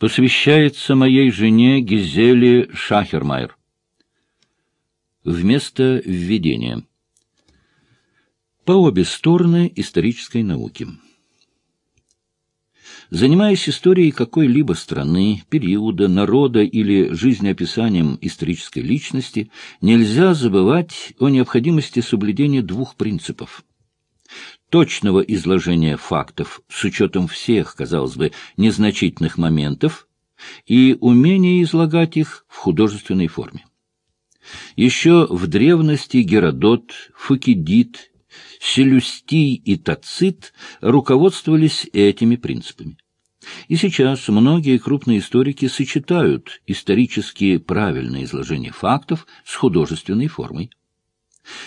посвящается моей жене Гизеле Шахермайер. Вместо введения. По обе стороны исторической науки. Занимаясь историей какой-либо страны, периода, народа или жизнеописанием исторической личности, нельзя забывать о необходимости соблюдения двух принципов точного изложения фактов с учетом всех, казалось бы, незначительных моментов и умения излагать их в художественной форме. Еще в древности Геродот, Фукидид, Селюстий и Тацит руководствовались этими принципами. И сейчас многие крупные историки сочетают исторически правильное изложение фактов с художественной формой.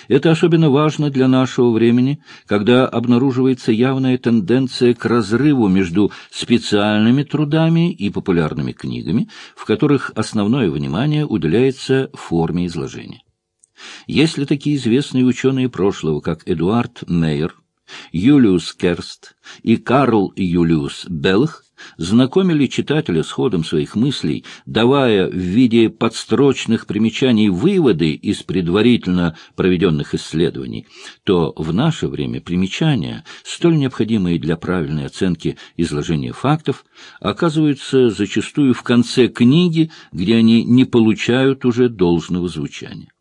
Это особенно важно для нашего времени, когда обнаруживается явная тенденция к разрыву между специальными трудами и популярными книгами, в которых основное внимание уделяется форме изложения. Если такие известные ученые прошлого, как Эдуард Мейер, Юлиус Керст и Карл Юлиус Беллах знакомили читателя с ходом своих мыслей, давая в виде подстрочных примечаний выводы из предварительно проведенных исследований, то в наше время примечания, столь необходимые для правильной оценки изложения фактов, оказываются зачастую в конце книги, где они не получают уже должного звучания.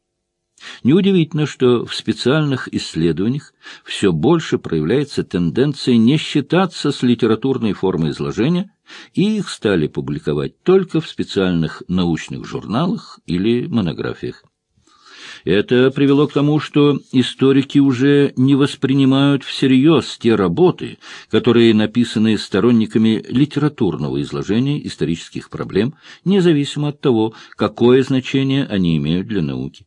Неудивительно, что в специальных исследованиях все больше проявляется тенденция не считаться с литературной формой изложения, и их стали публиковать только в специальных научных журналах или монографиях. Это привело к тому, что историки уже не воспринимают всерьез те работы, которые написаны сторонниками литературного изложения исторических проблем, независимо от того, какое значение они имеют для науки.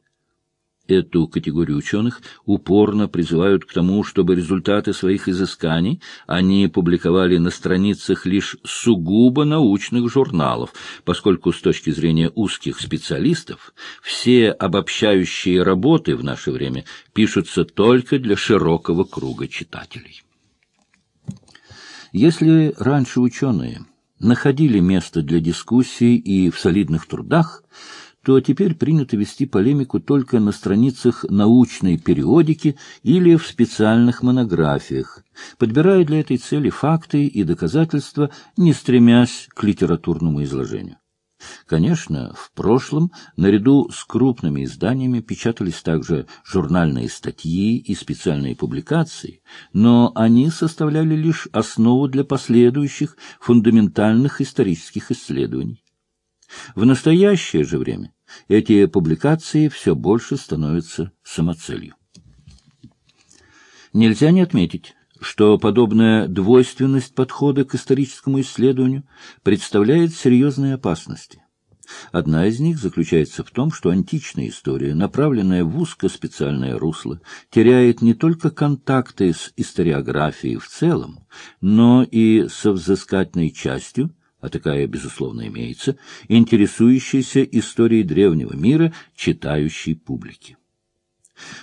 Эту категорию ученых упорно призывают к тому, чтобы результаты своих изысканий они публиковали на страницах лишь сугубо научных журналов, поскольку с точки зрения узких специалистов все обобщающие работы в наше время пишутся только для широкого круга читателей. Если раньше ученые находили место для дискуссий и в солидных трудах, то теперь принято вести полемику только на страницах научной периодики или в специальных монографиях, подбирая для этой цели факты и доказательства, не стремясь к литературному изложению. Конечно, в прошлом наряду с крупными изданиями печатались также журнальные статьи и специальные публикации, но они составляли лишь основу для последующих фундаментальных исторических исследований. В настоящее же время эти публикации все больше становятся самоцелью. Нельзя не отметить, что подобная двойственность подхода к историческому исследованию представляет серьезные опасности. Одна из них заключается в том, что античная история, направленная в узкоспециальное русло, теряет не только контакты с историографией в целом, но и со взыскательной частью – а такая, безусловно, имеется, интересующейся историей древнего мира читающей публики.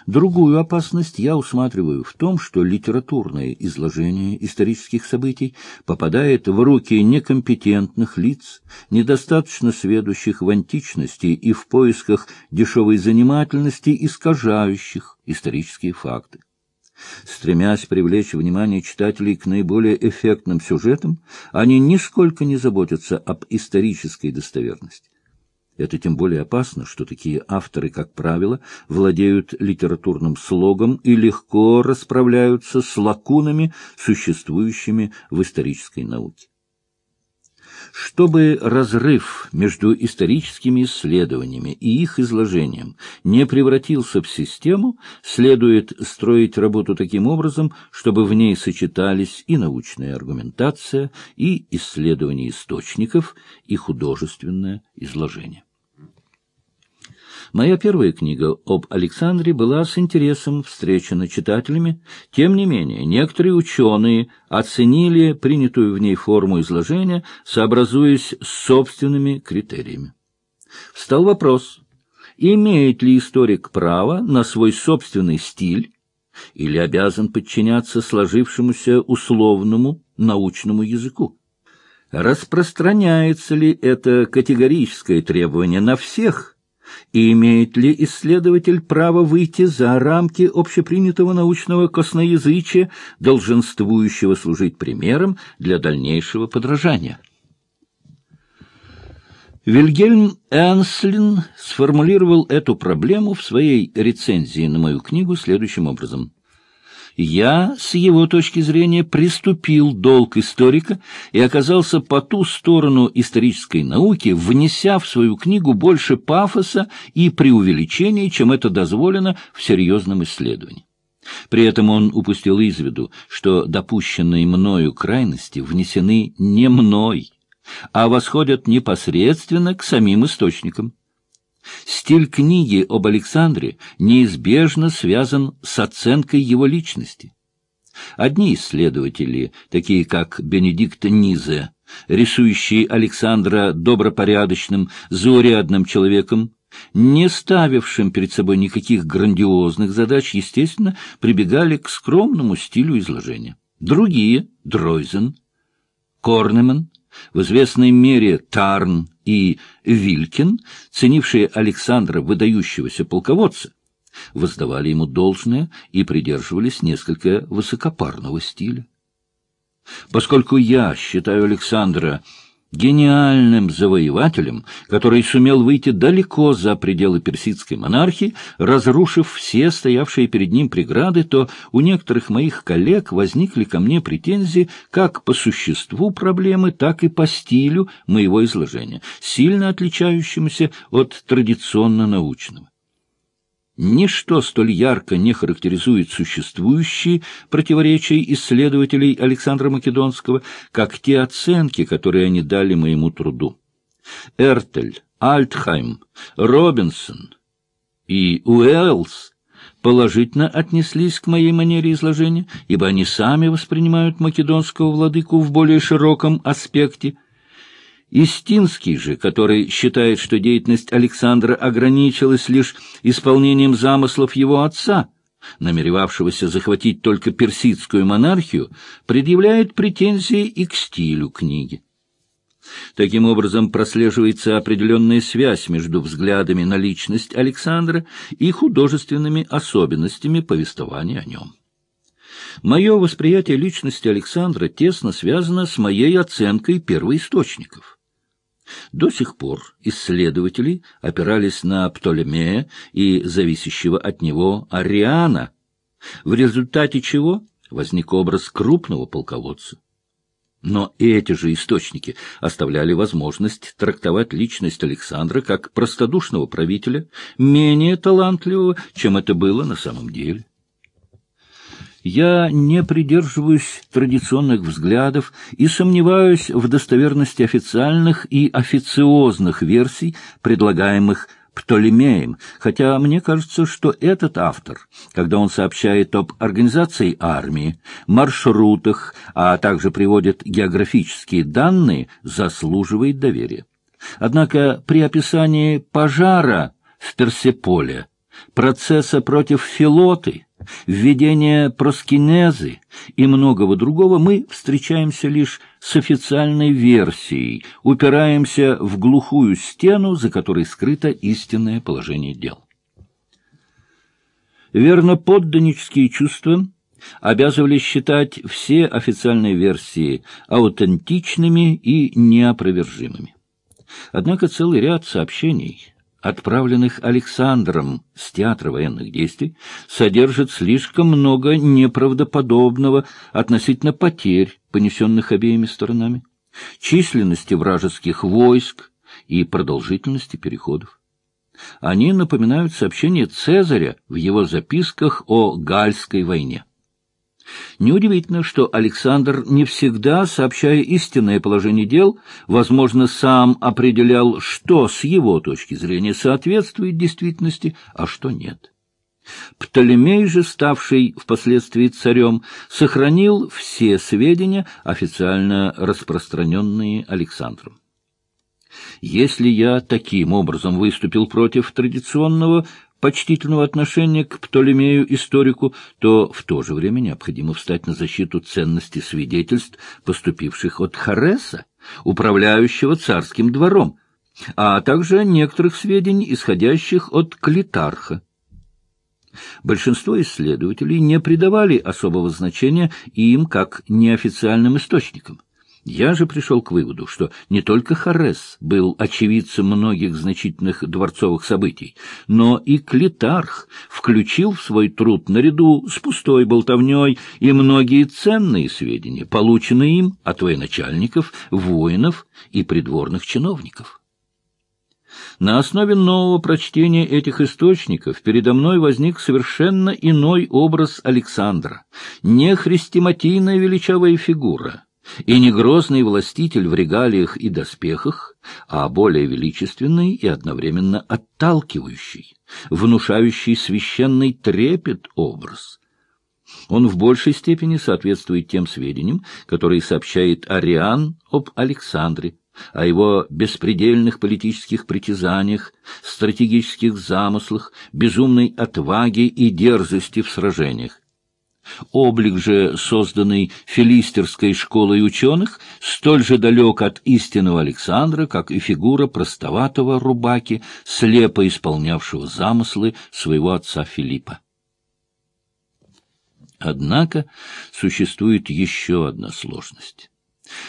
Другую опасность я усматриваю в том, что литературное изложение исторических событий попадает в руки некомпетентных лиц, недостаточно сведущих в античности и в поисках дешевой занимательности, искажающих исторические факты. Стремясь привлечь внимание читателей к наиболее эффектным сюжетам, они нисколько не заботятся об исторической достоверности. Это тем более опасно, что такие авторы, как правило, владеют литературным слогом и легко расправляются с лакунами, существующими в исторической науке. Чтобы разрыв между историческими исследованиями и их изложением не превратился в систему, следует строить работу таким образом, чтобы в ней сочетались и научная аргументация, и исследование источников, и художественное изложение. Моя первая книга об Александре была с интересом встречена читателями. Тем не менее, некоторые ученые оценили принятую в ней форму изложения, сообразуясь с собственными критериями. Встал вопрос, имеет ли историк право на свой собственный стиль или обязан подчиняться сложившемуся условному научному языку? Распространяется ли это категорическое требование на всех, и имеет ли исследователь право выйти за рамки общепринятого научного косноязычия, долженствующего служить примером для дальнейшего подражания? Вильгельм Энслин сформулировал эту проблему в своей рецензии на мою книгу следующим образом. «Я, с его точки зрения, приступил долг историка и оказался по ту сторону исторической науки, внеся в свою книгу больше пафоса и преувеличений, чем это дозволено в серьезном исследовании». При этом он упустил из виду, что допущенные мною крайности внесены не мной, а восходят непосредственно к самим источникам. Стиль книги об Александре неизбежно связан с оценкой его личности. Одни исследователи, такие как Бенедикт Низе, рисующие Александра добропорядочным, заурядным человеком, не ставившим перед собой никаких грандиозных задач, естественно, прибегали к скромному стилю изложения. Другие — Дройзен, Корнеман, в известной мере Тарн и Вилькин, ценившие Александра выдающегося полководца, воздавали ему должное и придерживались несколько высокопарного стиля. Поскольку я считаю Александра гениальным завоевателем, который сумел выйти далеко за пределы персидской монархии, разрушив все стоявшие перед ним преграды, то у некоторых моих коллег возникли ко мне претензии как по существу проблемы, так и по стилю моего изложения, сильно отличающемуся от традиционно-научного. Ничто столь ярко не характеризует существующие противоречия исследователей Александра Македонского, как те оценки, которые они дали моему труду. Эртель, Альтхайм, Робинсон и Уэллс положительно отнеслись к моей манере изложения, ибо они сами воспринимают македонского владыку в более широком аспекте – Истинский же, который считает, что деятельность Александра ограничилась лишь исполнением замыслов его отца, намеревавшегося захватить только персидскую монархию, предъявляет претензии и к стилю книги. Таким образом, прослеживается определенная связь между взглядами на личность Александра и художественными особенностями повествования о нем. Мое восприятие личности Александра тесно связано с моей оценкой первоисточников. До сих пор исследователи опирались на Птолемея и зависящего от него Ариана, в результате чего возник образ крупного полководца. Но эти же источники оставляли возможность трактовать личность Александра как простодушного правителя, менее талантливого, чем это было на самом деле. Я не придерживаюсь традиционных взглядов и сомневаюсь в достоверности официальных и официозных версий, предлагаемых Птолемеем, хотя мне кажется, что этот автор, когда он сообщает об организации армии, маршрутах, а также приводит географические данные, заслуживает доверия. Однако при описании пожара в Персеполе, процесса против Филоты, введение проскинезы и многого другого мы встречаемся лишь с официальной версией, упираемся в глухую стену, за которой скрыто истинное положение дел. Верноподданнические чувства обязывали считать все официальные версии аутентичными и неопровержимыми. Однако целый ряд сообщений отправленных Александром с театра военных действий, содержит слишком много неправдоподобного относительно потерь, понесенных обеими сторонами, численности вражеских войск и продолжительности переходов. Они напоминают сообщение Цезаря в его записках о Гальской войне. Неудивительно, что Александр не всегда, сообщая истинное положение дел, возможно, сам определял, что с его точки зрения соответствует действительности, а что нет. Птолемей же, ставший впоследствии царем, сохранил все сведения, официально распространенные Александром. Если я таким образом выступил против традиционного почтительного отношения к Птолемею-историку, то в то же время необходимо встать на защиту ценности свидетельств, поступивших от Хареса, управляющего царским двором, а также некоторых сведений, исходящих от Клитарха. Большинство исследователей не придавали особого значения им как неофициальным источникам. Я же пришел к выводу, что не только Харес был очевидцем многих значительных дворцовых событий, но и Клитарх включил в свой труд наряду с пустой болтовней и многие ценные сведения, полученные им от военачальников, воинов и придворных чиновников. На основе нового прочтения этих источников передо мной возник совершенно иной образ Александра, не хрестиматийная величавая фигура, и не грозный властитель в регалиях и доспехах, а более величественный и одновременно отталкивающий, внушающий священный трепет образ. Он в большей степени соответствует тем сведениям, которые сообщает Ариан об Александре, о его беспредельных политических притязаниях, стратегических замыслах, безумной отваге и дерзости в сражениях. Облик же, созданный филистерской школой ученых, столь же далек от истинного Александра, как и фигура простоватого рубаки, слепо исполнявшего замыслы своего отца Филиппа. Однако существует еще одна сложность.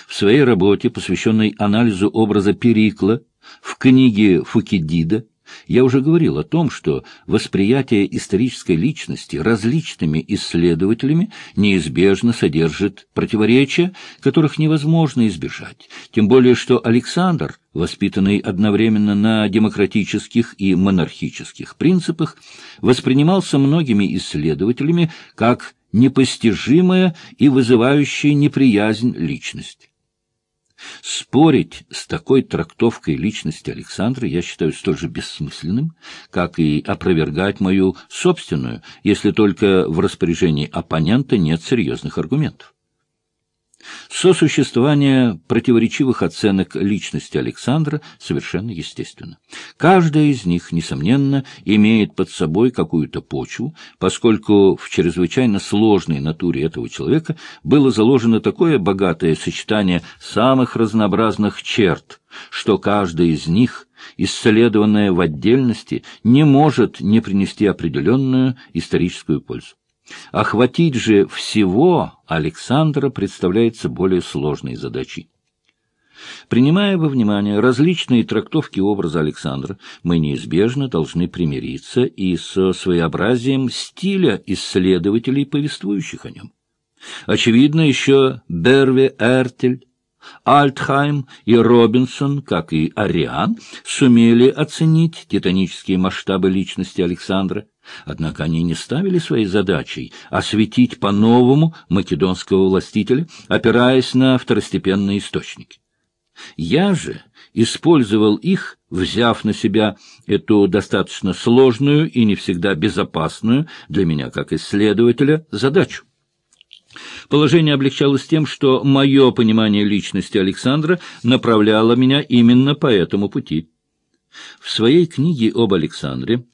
В своей работе, посвященной анализу образа Перикла, в книге Фукидида, я уже говорил о том, что восприятие исторической личности различными исследователями неизбежно содержит противоречия, которых невозможно избежать. Тем более, что Александр, воспитанный одновременно на демократических и монархических принципах, воспринимался многими исследователями как непостижимая и вызывающая неприязнь личность. Спорить с такой трактовкой личности Александра я считаю столь же бессмысленным, как и опровергать мою собственную, если только в распоряжении оппонента нет серьезных аргументов. Сосуществование противоречивых оценок личности Александра совершенно естественно. Каждая из них, несомненно, имеет под собой какую-то почву, поскольку в чрезвычайно сложной натуре этого человека было заложено такое богатое сочетание самых разнообразных черт, что каждая из них, исследованная в отдельности, не может не принести определенную историческую пользу. Охватить же всего Александра представляется более сложной задачей. Принимая во внимание различные трактовки образа Александра, мы неизбежно должны примириться и со своеобразием стиля исследователей, повествующих о нем. Очевидно, еще Берве Эртель, Альтхайм и Робинсон, как и Ариан, сумели оценить титанические масштабы личности Александра, Однако они не ставили своей задачей осветить по-новому македонского властителя, опираясь на второстепенные источники. Я же использовал их, взяв на себя эту достаточно сложную и не всегда безопасную для меня как исследователя задачу. Положение облегчалось тем, что мое понимание личности Александра направляло меня именно по этому пути. В своей книге об Александре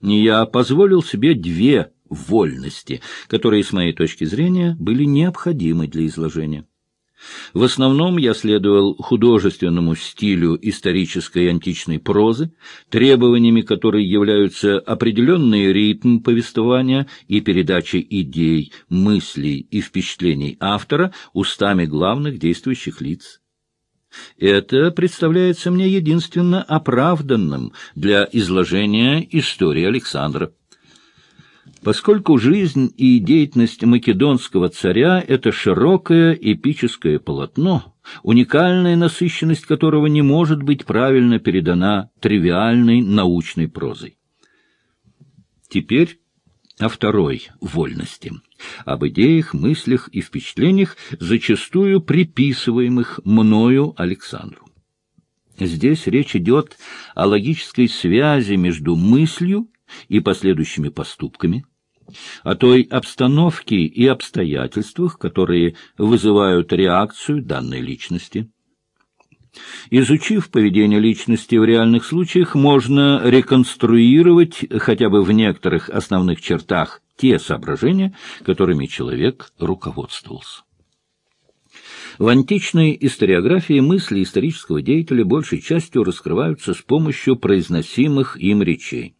я позволил себе две вольности, которые, с моей точки зрения, были необходимы для изложения. В основном я следовал художественному стилю исторической античной прозы, требованиями которой являются определенный ритм повествования и передача идей, мыслей и впечатлений автора устами главных действующих лиц. Это представляется мне единственно оправданным для изложения истории Александра. Поскольку жизнь и деятельность македонского царя — это широкое эпическое полотно, уникальная насыщенность которого не может быть правильно передана тривиальной научной прозой. Теперь о второй вольности, об идеях, мыслях и впечатлениях, зачастую приписываемых мною Александру. Здесь речь идет о логической связи между мыслью и последующими поступками, о той обстановке и обстоятельствах, которые вызывают реакцию данной личности. Изучив поведение личности в реальных случаях, можно реконструировать хотя бы в некоторых основных чертах те соображения, которыми человек руководствовался. В античной историографии мысли исторического деятеля большей частью раскрываются с помощью произносимых им речей.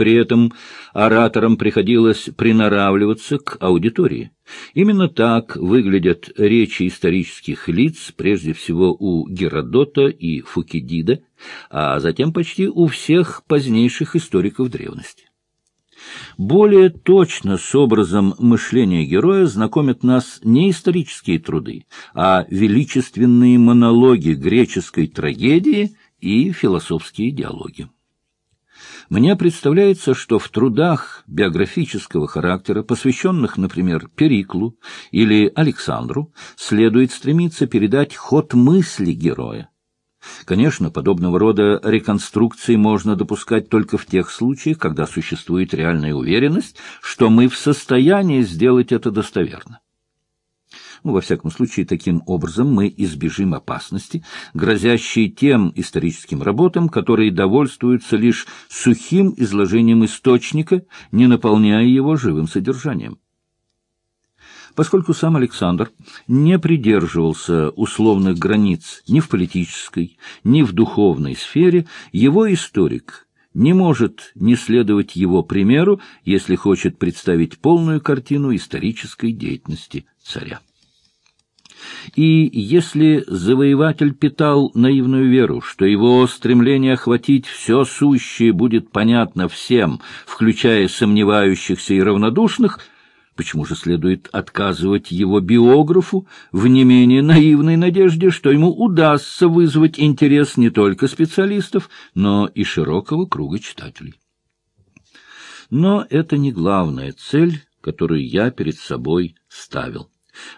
При этом ораторам приходилось приноравливаться к аудитории. Именно так выглядят речи исторических лиц, прежде всего у Геродота и Фукидида, а затем почти у всех позднейших историков древности. Более точно с образом мышления героя знакомят нас не исторические труды, а величественные монологи греческой трагедии и философские диалоги. Мне представляется, что в трудах биографического характера, посвященных, например, Периклу или Александру, следует стремиться передать ход мысли героя. Конечно, подобного рода реконструкции можно допускать только в тех случаях, когда существует реальная уверенность, что мы в состоянии сделать это достоверно. Ну, во всяком случае, таким образом мы избежим опасности, грозящей тем историческим работам, которые довольствуются лишь сухим изложением источника, не наполняя его живым содержанием. Поскольку сам Александр не придерживался условных границ ни в политической, ни в духовной сфере, его историк не может не следовать его примеру, если хочет представить полную картину исторической деятельности царя. И если завоеватель питал наивную веру, что его стремление охватить все сущее будет понятно всем, включая сомневающихся и равнодушных, почему же следует отказывать его биографу в не менее наивной надежде, что ему удастся вызвать интерес не только специалистов, но и широкого круга читателей? Но это не главная цель, которую я перед собой ставил.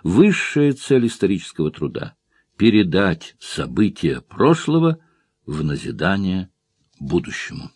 Высшая цель исторического труда — передать события прошлого в назидание будущему.